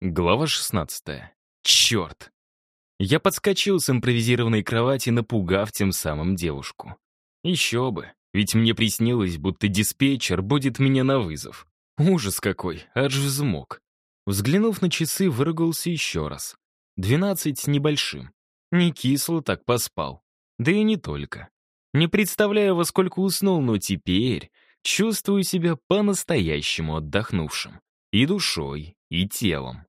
Глава 16. Черт! Я подскочил с импровизированной кровати, напугав тем самым девушку. Еще бы, ведь мне приснилось, будто диспетчер будет меня на вызов. Ужас какой, аж взмок. Взглянув на часы, выругался еще раз. Двенадцать с небольшим. Не кисло так поспал. Да и не только. Не представляю, во сколько уснул, но теперь чувствую себя по-настоящему отдохнувшим. И душой, и телом.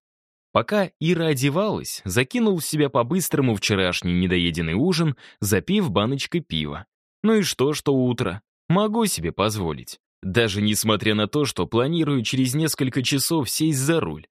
Пока Ира одевалась, закинул в себя по-быстрому вчерашний недоеденный ужин, запив баночкой пива. Ну и что, что утро? Могу себе позволить. Даже несмотря на то, что планирую через несколько часов сесть за руль.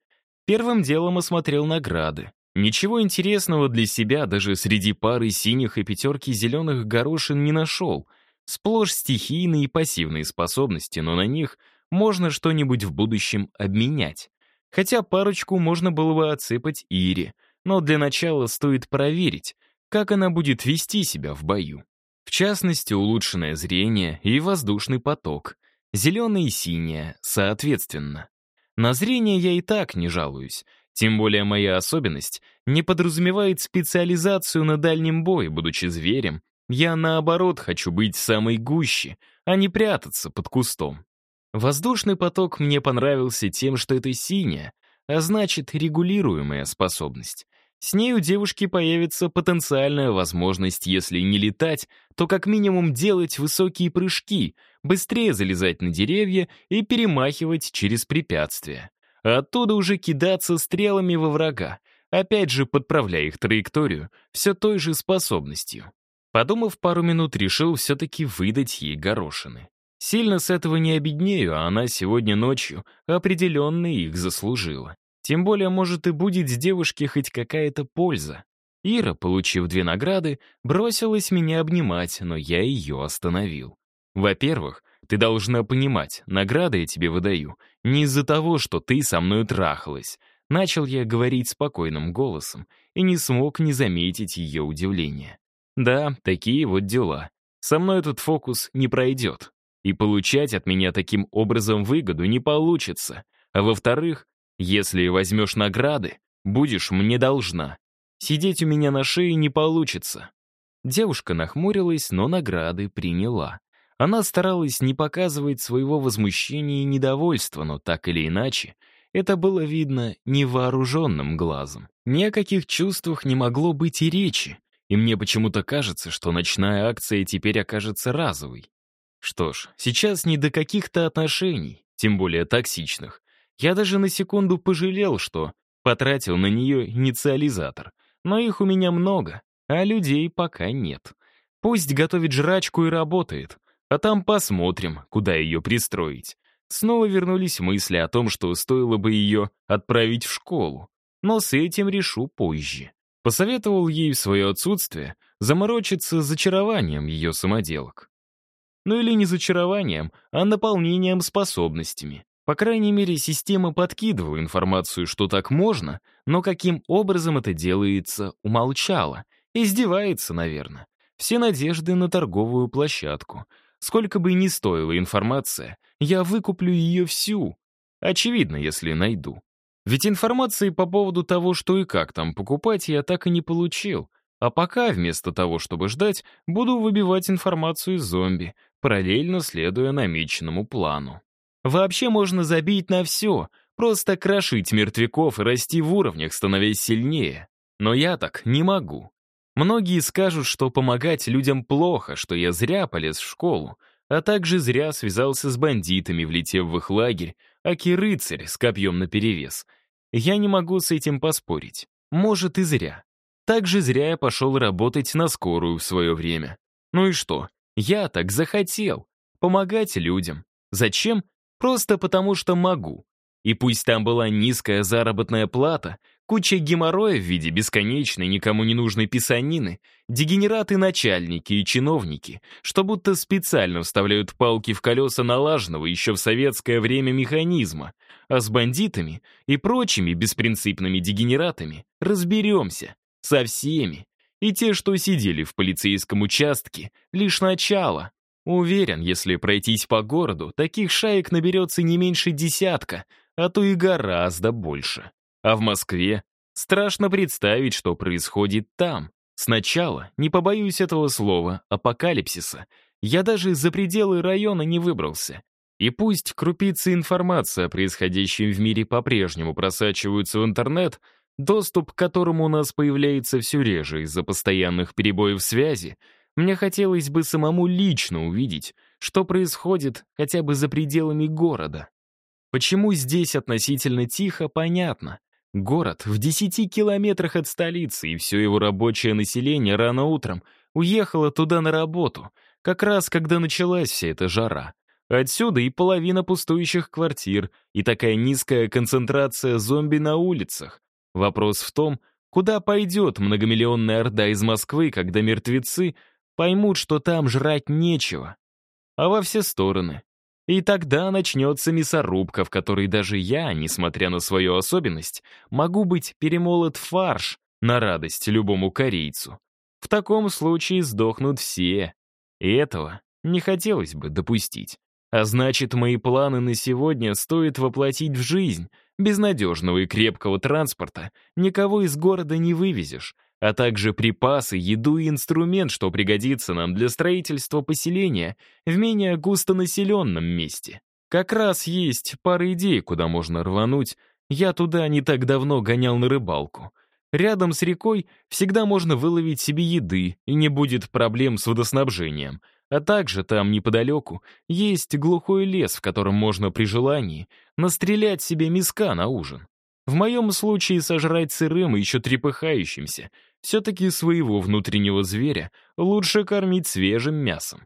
Первым делом осмотрел награды. Ничего интересного для себя даже среди пары синих и пятерки зеленых горошин не нашел. Сплошь стихийные и пассивные способности, но на них можно что-нибудь в будущем обменять. Хотя парочку можно было бы отсыпать Ире, но для начала стоит проверить, как она будет вести себя в бою. В частности, улучшенное зрение и воздушный поток. Зеленое и синее, соответственно. На зрение я и так не жалуюсь. Тем более моя особенность не подразумевает специализацию на дальнем бое, будучи зверем. Я, наоборот, хочу быть самой гуще, а не прятаться под кустом. Воздушный поток мне понравился тем, что это синяя, а значит, регулируемая способность. С ней у девушки появится потенциальная возможность, если не летать, то как минимум делать высокие прыжки, быстрее залезать на деревья и перемахивать через препятствия. А оттуда уже кидаться стрелами во врага, опять же подправляя их траекторию все той же способностью. Подумав пару минут, решил все-таки выдать ей горошины. Сильно с этого не обеднею, а она сегодня ночью определенно их заслужила. Тем более, может, и будет с девушки хоть какая-то польза. Ира, получив две награды, бросилась меня обнимать, но я ее остановил. Во-первых, ты должна понимать, награды я тебе выдаю не из-за того, что ты со мной трахалась. Начал я говорить спокойным голосом и не смог не заметить ее удивление. Да, такие вот дела. Со мной этот фокус не пройдет. И получать от меня таким образом выгоду не получится. А во-вторых, если возьмешь награды, будешь мне должна. Сидеть у меня на шее не получится». Девушка нахмурилась, но награды приняла. Она старалась не показывать своего возмущения и недовольства, но так или иначе, это было видно невооруженным глазом. Ни о каких чувствах не могло быть и речи, и мне почему-то кажется, что ночная акция теперь окажется разовой. Что ж, сейчас не до каких-то отношений, тем более токсичных. Я даже на секунду пожалел, что потратил на нее инициализатор. Но их у меня много, а людей пока нет. Пусть готовит жрачку и работает, а там посмотрим, куда ее пристроить. Снова вернулись мысли о том, что стоило бы ее отправить в школу. Но с этим решу позже. Посоветовал ей в свое отсутствие заморочиться зачарованием ее самоделок. Ну или не зачарованием, а наполнением способностями. По крайней мере, система подкидывала информацию, что так можно, но каким образом это делается, умолчала. Издевается, наверное. Все надежды на торговую площадку. Сколько бы ни стоила информация, я выкуплю ее всю. Очевидно, если найду. Ведь информации по поводу того, что и как там покупать, я так и не получил. А пока, вместо того, чтобы ждать, буду выбивать информацию из зомби, параллельно следуя намеченному плану. Вообще можно забить на все, просто крошить мертвяков и расти в уровнях, становясь сильнее. Но я так не могу. Многие скажут, что помогать людям плохо, что я зря полез в школу, а также зря связался с бандитами, влетев в их лагерь, аки рыцарь с копьем наперевес. Я не могу с этим поспорить. Может, и зря. Так же зря я пошел работать на скорую в свое время. Ну и что? Я так захотел. Помогать людям. Зачем? Просто потому, что могу. И пусть там была низкая заработная плата, куча геморроя в виде бесконечной, никому не нужной писанины, дегенераты-начальники и чиновники, что будто специально вставляют палки в колеса налаженного еще в советское время механизма, а с бандитами и прочими беспринципными дегенератами разберемся. Со всеми. И те, что сидели в полицейском участке, лишь начало. Уверен, если пройтись по городу, таких шаек наберется не меньше десятка, а то и гораздо больше. А в Москве страшно представить, что происходит там. Сначала, не побоюсь этого слова, апокалипсиса, я даже за пределы района не выбрался. И пусть крупицы информации о происходящем в мире по-прежнему просачиваются в интернет, доступ к которому у нас появляется все реже из-за постоянных перебоев связи, мне хотелось бы самому лично увидеть, что происходит хотя бы за пределами города. Почему здесь относительно тихо, понятно. Город в 10 километрах от столицы, и все его рабочее население рано утром уехало туда на работу, как раз когда началась вся эта жара. Отсюда и половина пустующих квартир, и такая низкая концентрация зомби на улицах. Вопрос в том, куда пойдет многомиллионная орда из Москвы, когда мертвецы поймут, что там жрать нечего. А во все стороны. И тогда начнется мясорубка, в которой даже я, несмотря на свою особенность, могу быть перемолот фарш на радость любому корейцу. В таком случае сдохнут все. И этого не хотелось бы допустить. А значит, мои планы на сегодня стоит воплотить в жизнь. Без надежного и крепкого транспорта никого из города не вывезешь, а также припасы, еду и инструмент, что пригодится нам для строительства поселения в менее густонаселенном месте. Как раз есть пара идей, куда можно рвануть. Я туда не так давно гонял на рыбалку. Рядом с рекой всегда можно выловить себе еды, и не будет проблем с водоснабжением — а также там неподалеку есть глухой лес, в котором можно при желании настрелять себе миска на ужин. В моем случае сожрать сырым и еще трепыхающимся. Все-таки своего внутреннего зверя лучше кормить свежим мясом.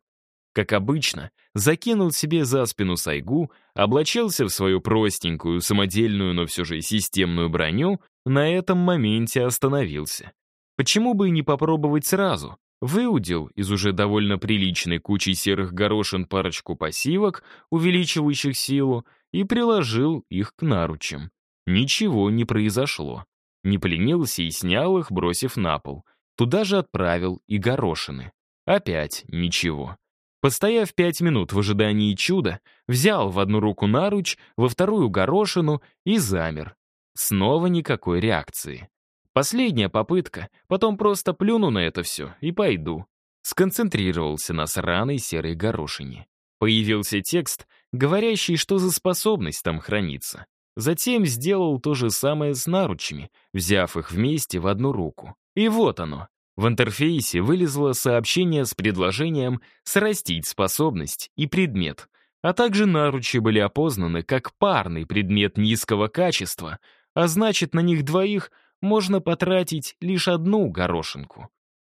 Как обычно, закинул себе за спину сайгу, облачился в свою простенькую, самодельную, но все же системную броню, на этом моменте остановился. Почему бы и не попробовать сразу? Выудил из уже довольно приличной кучи серых горошин парочку пассивок, увеличивающих силу, и приложил их к наручам. Ничего не произошло. Не поленился и снял их, бросив на пол. Туда же отправил и горошины. Опять ничего. Постояв пять минут в ожидании чуда, взял в одну руку наруч, во вторую горошину и замер. Снова никакой реакции. Последняя попытка, потом просто плюну на это все и пойду. Сконцентрировался на сраной серой горошине. Появился текст, говорящий, что за способность там хранится. Затем сделал то же самое с наручами, взяв их вместе в одну руку. И вот оно. В интерфейсе вылезло сообщение с предложением срастить способность и предмет, а также наручи были опознаны как парный предмет низкого качества, а значит, на них двоих можно потратить лишь одну горошинку.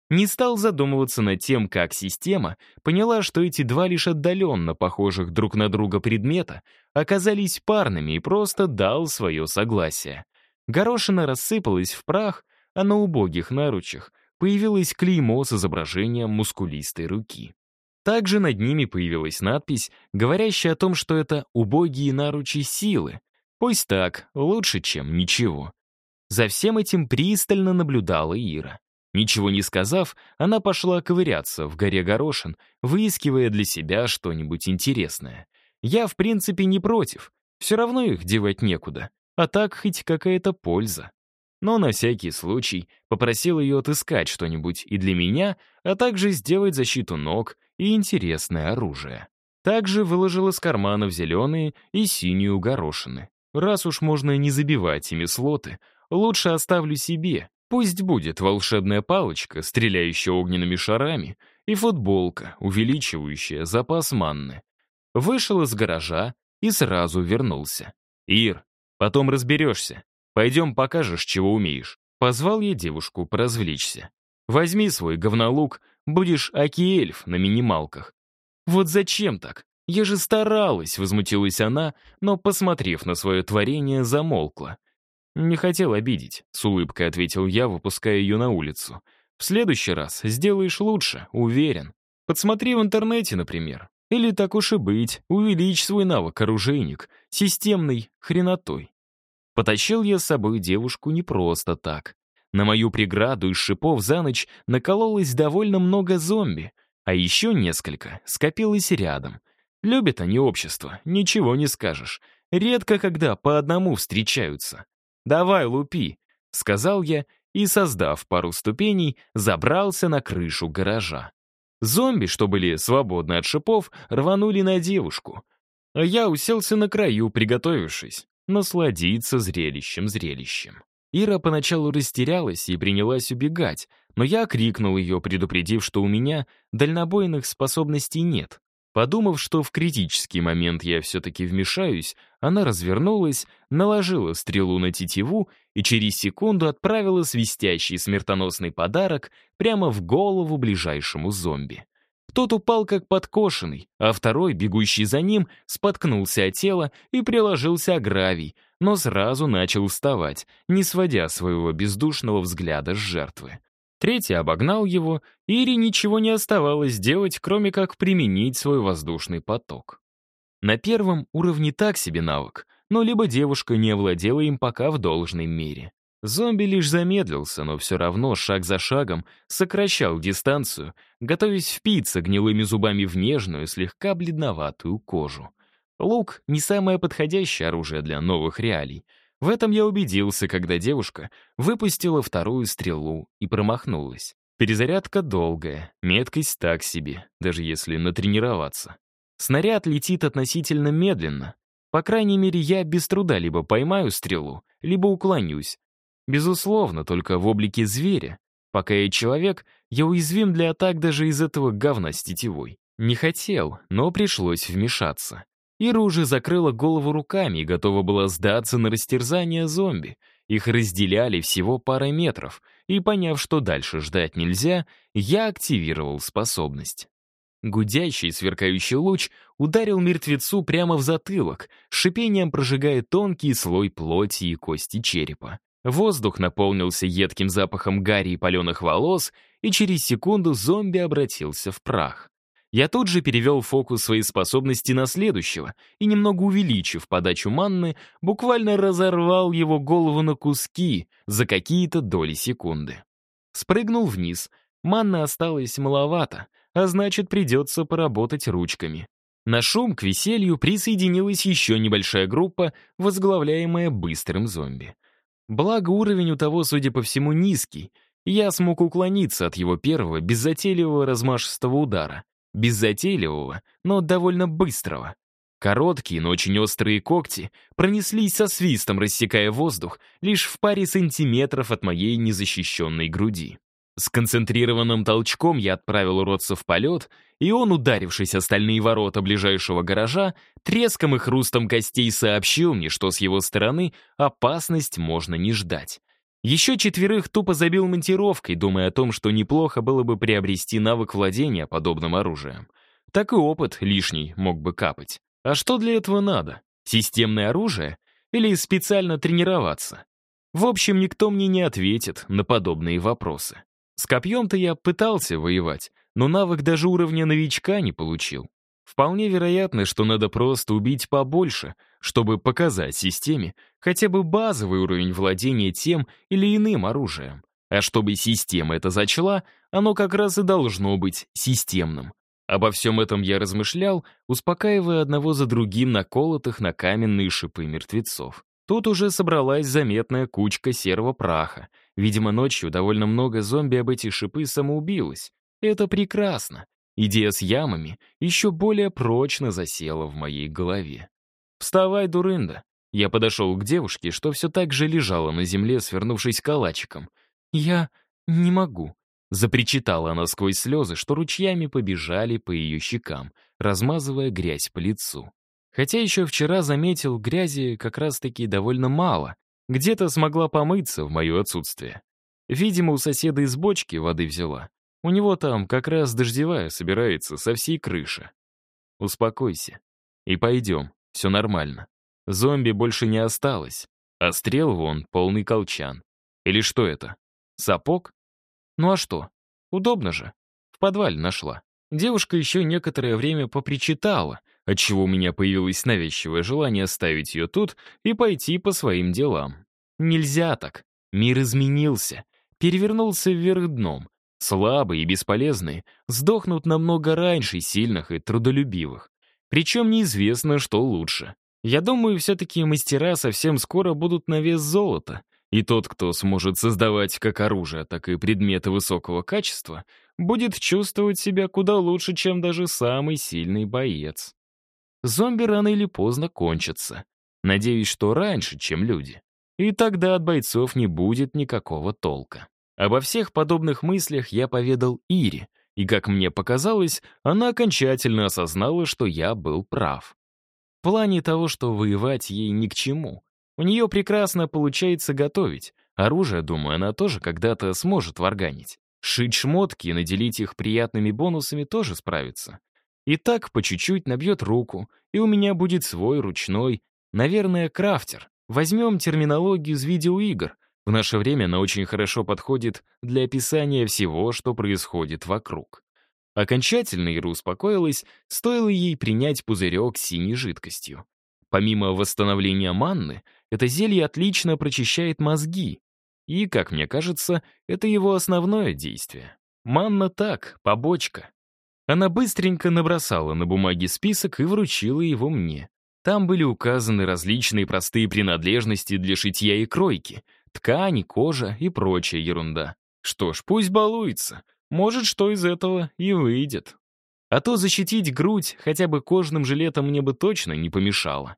Не стал задумываться над тем, как система поняла, что эти два лишь отдаленно похожих друг на друга предмета оказались парными и просто дал свое согласие. Горошина рассыпалась в прах, а на убогих наручах появилось клеймо с изображением мускулистой руки. Также над ними появилась надпись, говорящая о том, что это убогие наручи силы. Пусть так, лучше, чем ничего. За всем этим пристально наблюдала Ира. Ничего не сказав, она пошла ковыряться в горе горошин, выискивая для себя что-нибудь интересное. Я, в принципе, не против. Все равно их девать некуда. А так хоть какая-то польза. Но на всякий случай попросил ее отыскать что-нибудь и для меня, а также сделать защиту ног и интересное оружие. Также выложил из карманов зеленые и синюю горошины. Раз уж можно не забивать ими слоты, лучше оставлю себе. Пусть будет волшебная палочка, стреляющая огненными шарами, и футболка, увеличивающая запас манны. Вышел из гаража и сразу вернулся. «Ир, потом разберешься. Пойдем покажешь, чего умеешь». Позвал я девушку поразвлечься. «Возьми свой говнолук, будешь аки-эльф на минималках». «Вот зачем так? Я же старалась», — возмутилась она, но, посмотрев на свое творение, замолкла. «Не хотел обидеть», — с улыбкой ответил я, выпуская ее на улицу. «В следующий раз сделаешь лучше, уверен. Подсмотри в интернете, например. Или так уж и быть, увеличь свой навык оружейник, системный хренотой». Потащил я с собой девушку не просто так. На мою преграду из шипов за ночь накололось довольно много зомби, а еще несколько скопилось рядом. Любят они общество, ничего не скажешь. Редко когда по одному встречаются. «Давай, лупи», — сказал я и, создав пару ступеней, забрался на крышу гаража. Зомби, что были свободны от шипов, рванули на девушку. А я уселся на краю, приготовившись насладиться зрелищем-зрелищем. Ира поначалу растерялась и принялась убегать, но я крикнул ее, предупредив, что у меня дальнобойных способностей нет. Подумав, что в критический момент я все-таки вмешаюсь, она развернулась, наложила стрелу на тетиву и через секунду отправила свистящий смертоносный подарок прямо в голову ближайшему зомби. Тот упал как подкошенный, а второй, бегущий за ним, споткнулся от тела и приложился о гравий, но сразу начал вставать, не сводя своего бездушного взгляда с жертвы. Третий обогнал его, и Ире ничего не оставалось делать, кроме как применить свой воздушный поток. На первом уровне так себе навык, но либо девушка не овладела им пока в должной мере. Зомби лишь замедлился, но все равно шаг за шагом сокращал дистанцию, готовясь впиться гнилыми зубами в нежную, слегка бледноватую кожу. Лук — не самое подходящее оружие для новых реалий — в этом я убедился, когда девушка выпустила вторую стрелу и промахнулась. Перезарядка долгая, меткость так себе, даже если натренироваться. Снаряд летит относительно медленно. По крайней мере, я без труда либо поймаю стрелу, либо уклонюсь. Безусловно, только в облике зверя. Пока я человек, я уязвим для атак даже из этого говна с тетивой. Не хотел, но пришлось вмешаться. Ира уже закрыла голову руками и готова была сдаться на растерзание зомби. Их разделяли всего пара метров, и, поняв, что дальше ждать нельзя, я активировал способность. Гудящий, сверкающий луч ударил мертвецу прямо в затылок, шипением прожигая тонкий слой плоти и кости черепа. Воздух наполнился едким запахом гари и паленых волос, и через секунду зомби обратился в прах. Я тут же перевел фокус своей способности на следующего и, немного увеличив подачу манны, буквально разорвал его голову на куски за какие-то доли секунды. Спрыгнул вниз. Манна осталась маловато, а значит, придется поработать ручками. На шум к веселью присоединилась еще небольшая группа, возглавляемая быстрым зомби. Благо уровень у того, судя по всему, низкий, я смог уклониться от его первого беззатейливого размашистого удара без затейливого, но довольно быстрого. Короткие, но очень острые когти пронеслись со свистом, рассекая воздух лишь в паре сантиметров от моей незащищенной груди. С концентрированным толчком я отправил уродца в полет, и он, ударившись о стальные ворота ближайшего гаража, треском и хрустом костей сообщил мне, что с его стороны опасность можно не ждать. Еще четверых тупо забил монтировкой, думая о том, что неплохо было бы приобрести навык владения подобным оружием. Так и опыт лишний мог бы капать. А что для этого надо? Системное оружие? Или специально тренироваться? В общем, никто мне не ответит на подобные вопросы. С копьем-то я пытался воевать, но навык даже уровня новичка не получил. Вполне вероятно, что надо просто убить побольше, чтобы показать системе хотя бы базовый уровень владения тем или иным оружием. А чтобы система это зачла, оно как раз и должно быть системным. Обо всем этом я размышлял, успокаивая одного за другим наколотых на каменные шипы мертвецов. Тут уже собралась заметная кучка серого праха. Видимо, ночью довольно много зомби об эти шипы самоубилось. Это прекрасно. Идея с ямами еще более прочно засела в моей голове. «Вставай, дурында!» Я подошел к девушке, что все так же лежала на земле, свернувшись калачиком. «Я не могу», — запричитала она сквозь слезы, что ручьями побежали по ее щекам, размазывая грязь по лицу. Хотя еще вчера заметил, грязи как раз-таки довольно мало. Где-то смогла помыться в мое отсутствие. Видимо, у соседа из бочки воды взяла. У него там как раз дождевая собирается со всей крыши. Успокойся. И пойдем, все нормально. Зомби больше не осталось, а стрел вон полный колчан. Или что это? Сапог? Ну а что? Удобно же. В подвале нашла. Девушка еще некоторое время попричитала, отчего у меня появилось навязчивое желание оставить ее тут и пойти по своим делам. Нельзя так. Мир изменился, перевернулся вверх дном, Слабые и бесполезные сдохнут намного раньше сильных и трудолюбивых. Причем неизвестно, что лучше. Я думаю, все-таки мастера совсем скоро будут на вес золота, и тот, кто сможет создавать как оружие, так и предметы высокого качества, будет чувствовать себя куда лучше, чем даже самый сильный боец. Зомби рано или поздно кончатся. Надеюсь, что раньше, чем люди. И тогда от бойцов не будет никакого толка. Обо всех подобных мыслях я поведал Ире, и, как мне показалось, она окончательно осознала, что я был прав. В плане того, что воевать ей ни к чему. У нее прекрасно получается готовить. Оружие, думаю, она тоже когда-то сможет варганить. Шить шмотки и наделить их приятными бонусами тоже справится. И так по чуть-чуть набьет руку, и у меня будет свой ручной, наверное, крафтер. Возьмем терминологию из видеоигр. В наше время она очень хорошо подходит для описания всего, что происходит вокруг. Окончательно Ира успокоилась, стоило ей принять пузырек с синей жидкостью. Помимо восстановления манны, это зелье отлично прочищает мозги. И, как мне кажется, это его основное действие. Манна так, побочка. Она быстренько набросала на бумаге список и вручила его мне. Там были указаны различные простые принадлежности для шитья и кройки, ткани, кожа и прочая ерунда. Что ж, пусть балуется. Может, что из этого и выйдет. А то защитить грудь хотя бы кожным жилетом мне бы точно не помешало.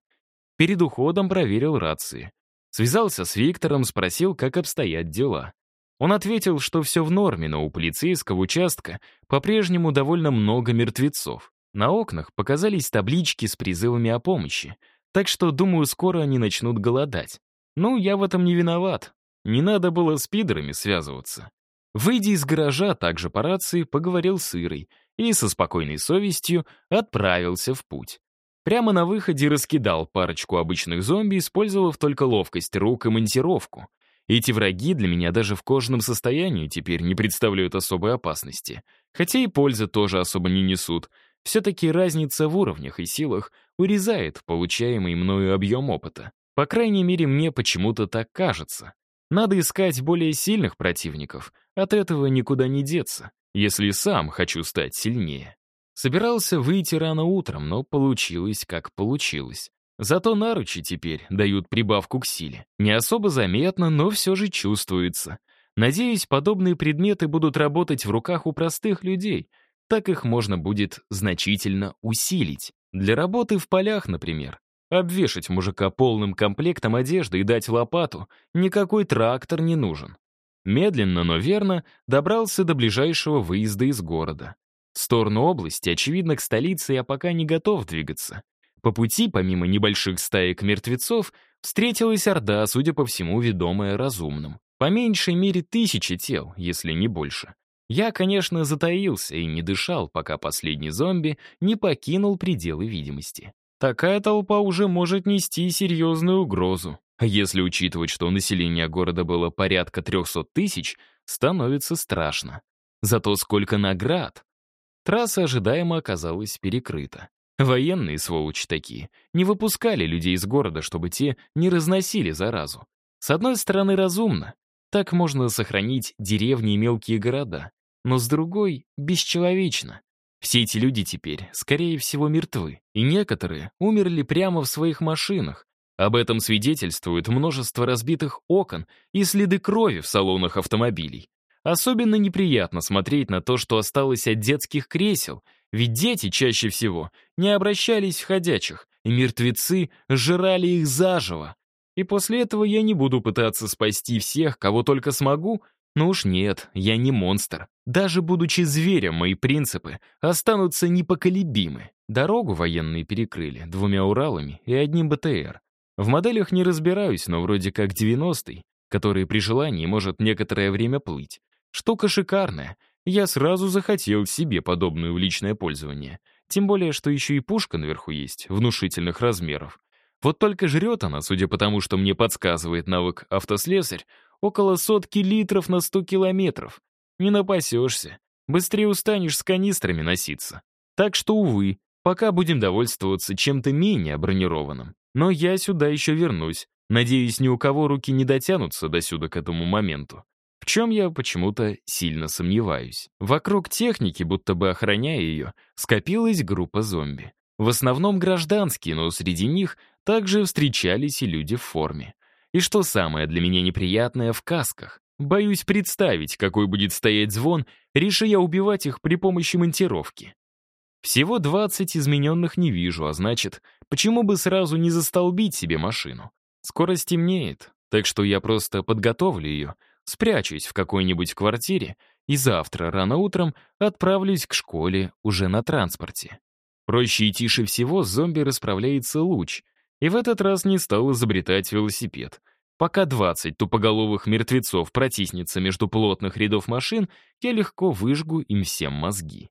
Перед уходом проверил рации. Связался с Виктором, спросил, как обстоят дела. Он ответил, что все в норме, но у полицейского участка по-прежнему довольно много мертвецов. На окнах показались таблички с призывами о помощи, так что, думаю, скоро они начнут голодать. Ну, я в этом не виноват. Не надо было с пидорами связываться. Выйдя из гаража, также по рации, поговорил с Ирой и со спокойной совестью отправился в путь. Прямо на выходе раскидал парочку обычных зомби, использовав только ловкость рук и монтировку. Эти враги для меня даже в кожаном состоянии теперь не представляют особой опасности. Хотя и пользы тоже особо не несут — все-таки разница в уровнях и силах урезает получаемый мною объем опыта. По крайней мере, мне почему-то так кажется. Надо искать более сильных противников, от этого никуда не деться, если сам хочу стать сильнее. Собирался выйти рано утром, но получилось, как получилось. Зато наручи теперь дают прибавку к силе. Не особо заметно, но все же чувствуется. Надеюсь, подобные предметы будут работать в руках у простых людей, так их можно будет значительно усилить. Для работы в полях, например. Обвешать мужика полным комплектом одежды и дать лопату никакой трактор не нужен. Медленно, но верно добрался до ближайшего выезда из города. В сторону области, очевидно, к столице я пока не готов двигаться. По пути, помимо небольших стаек мертвецов, встретилась орда, судя по всему, ведомая разумным. По меньшей мере тысячи тел, если не больше. Я, конечно, затаился и не дышал, пока последний зомби не покинул пределы видимости. Такая толпа уже может нести серьезную угрозу. Если учитывать, что население города было порядка 300 тысяч, становится страшно. Зато сколько наград! Трасса ожидаемо оказалась перекрыта. Военные, сволочи такие, не выпускали людей из города, чтобы те не разносили заразу. С одной стороны, разумно. Так можно сохранить деревни и мелкие города но с другой — бесчеловечно. Все эти люди теперь, скорее всего, мертвы, и некоторые умерли прямо в своих машинах. Об этом свидетельствует множество разбитых окон и следы крови в салонах автомобилей. Особенно неприятно смотреть на то, что осталось от детских кресел, ведь дети чаще всего не обращались в ходячих, и мертвецы жрали их заживо. И после этого я не буду пытаться спасти всех, кого только смогу, но уж нет, я не монстр. Даже будучи зверем, мои принципы останутся непоколебимы. Дорогу военные перекрыли двумя Уралами и одним БТР. В моделях не разбираюсь, но вроде как 90-й, который при желании может некоторое время плыть. Штука шикарная. Я сразу захотел себе подобную в личное пользование. Тем более, что еще и пушка наверху есть, внушительных размеров. Вот только жрет она, судя по тому, что мне подсказывает навык автослесарь, около сотки литров на 100 километров. Не напасешься. Быстрее устанешь с канистрами носиться. Так что, увы, пока будем довольствоваться чем-то менее бронированным. Но я сюда еще вернусь. Надеюсь, ни у кого руки не дотянутся до сюда к этому моменту. В чем я почему-то сильно сомневаюсь. Вокруг техники, будто бы охраняя ее, скопилась группа зомби. В основном гражданские, но среди них также встречались и люди в форме. И что самое для меня неприятное, в касках. Боюсь представить, какой будет стоять звон, реша я убивать их при помощи монтировки. Всего 20 измененных не вижу, а значит, почему бы сразу не застолбить себе машину? Скоро стемнеет, так что я просто подготовлю ее, спрячусь в какой-нибудь квартире и завтра рано утром отправлюсь к школе уже на транспорте. Проще и тише всего зомби расправляется луч, и в этот раз не стал изобретать велосипед. Пока 20 тупоголовых мертвецов протиснется между плотных рядов машин, я легко выжгу им всем мозги.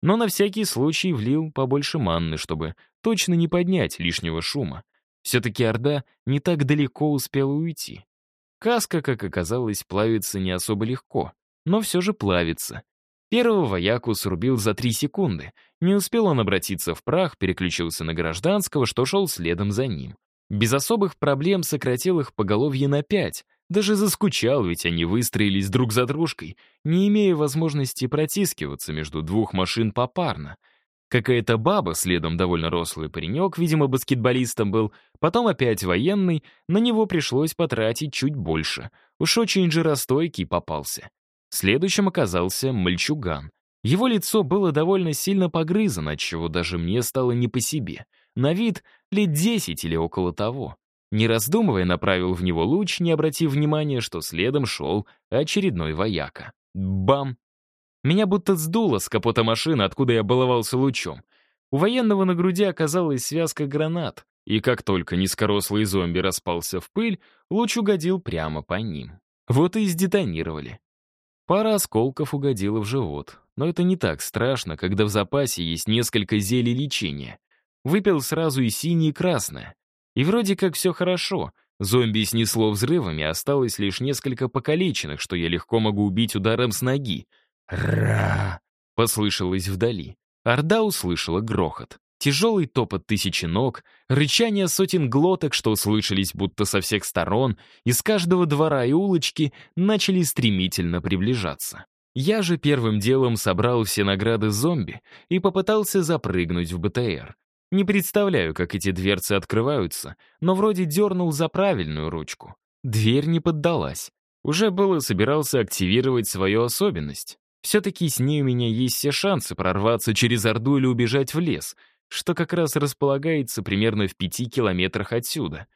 Но на всякий случай влил побольше манны, чтобы точно не поднять лишнего шума. Все-таки Орда не так далеко успела уйти. Каска, как оказалось, плавится не особо легко, но все же плавится. Первого вояку срубил за три секунды. Не успел он обратиться в прах, переключился на гражданского, что шел следом за ним. Без особых проблем сократил их поголовье на пять. Даже заскучал, ведь они выстроились друг за дружкой, не имея возможности протискиваться между двух машин попарно. Какая-то баба, следом довольно рослый паренек, видимо, баскетболистом был, потом опять военный, на него пришлось потратить чуть больше. Уж очень жиростойкий попался. Следующим оказался мальчуган. Его лицо было довольно сильно погрызано, отчего даже мне стало не по себе — на вид лет десять или около того. Не раздумывая, направил в него луч, не обратив внимания, что следом шел очередной вояка. Бам! Меня будто сдуло с капота машины, откуда я баловался лучом. У военного на груди оказалась связка гранат, и как только низкорослый зомби распался в пыль, луч угодил прямо по ним. Вот и сдетонировали. Пара осколков угодила в живот, но это не так страшно, когда в запасе есть несколько зелий лечения. Выпил сразу и синее, и красное. И вроде как все хорошо. Зомби снесло взрывами, осталось лишь несколько покалеченных, что я легко могу убить ударом с ноги. «Ра!» — послышалось вдали. Орда услышала грохот. Тяжелый топот тысячи ног, рычание сотен глоток, что услышались будто со всех сторон, из каждого двора и улочки начали стремительно приближаться. Я же первым делом собрал все награды зомби и попытался запрыгнуть в БТР. Не представляю, как эти дверцы открываются, но вроде дернул за правильную ручку. Дверь не поддалась. Уже было собирался активировать свою особенность. Все-таки с ней у меня есть все шансы прорваться через Орду или убежать в лес, что как раз располагается примерно в пяти километрах отсюда.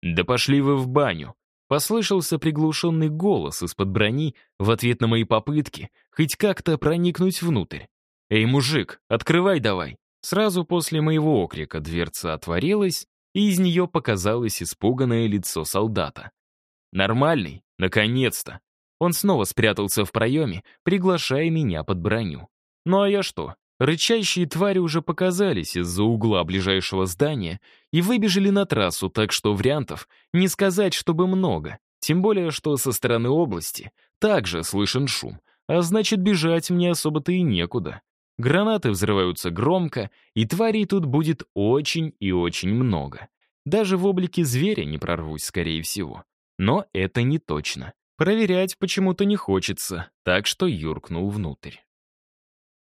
«Да пошли вы в баню!» Послышался приглушенный голос из-под брони в ответ на мои попытки хоть как-то проникнуть внутрь. «Эй, мужик, открывай давай!» Сразу после моего окрика дверца отворилась, и из нее показалось испуганное лицо солдата. «Нормальный? Наконец-то!» Он снова спрятался в проеме, приглашая меня под броню. Ну а я что? Рычащие твари уже показались из-за угла ближайшего здания и выбежали на трассу, так что вариантов не сказать, чтобы много. Тем более, что со стороны области также слышен шум, а значит, бежать мне особо-то и некуда. Гранаты взрываются громко, и тварей тут будет очень и очень много. Даже в облике зверя не прорвусь, скорее всего. Но это не точно. Проверять почему-то не хочется, так что юркнул внутрь.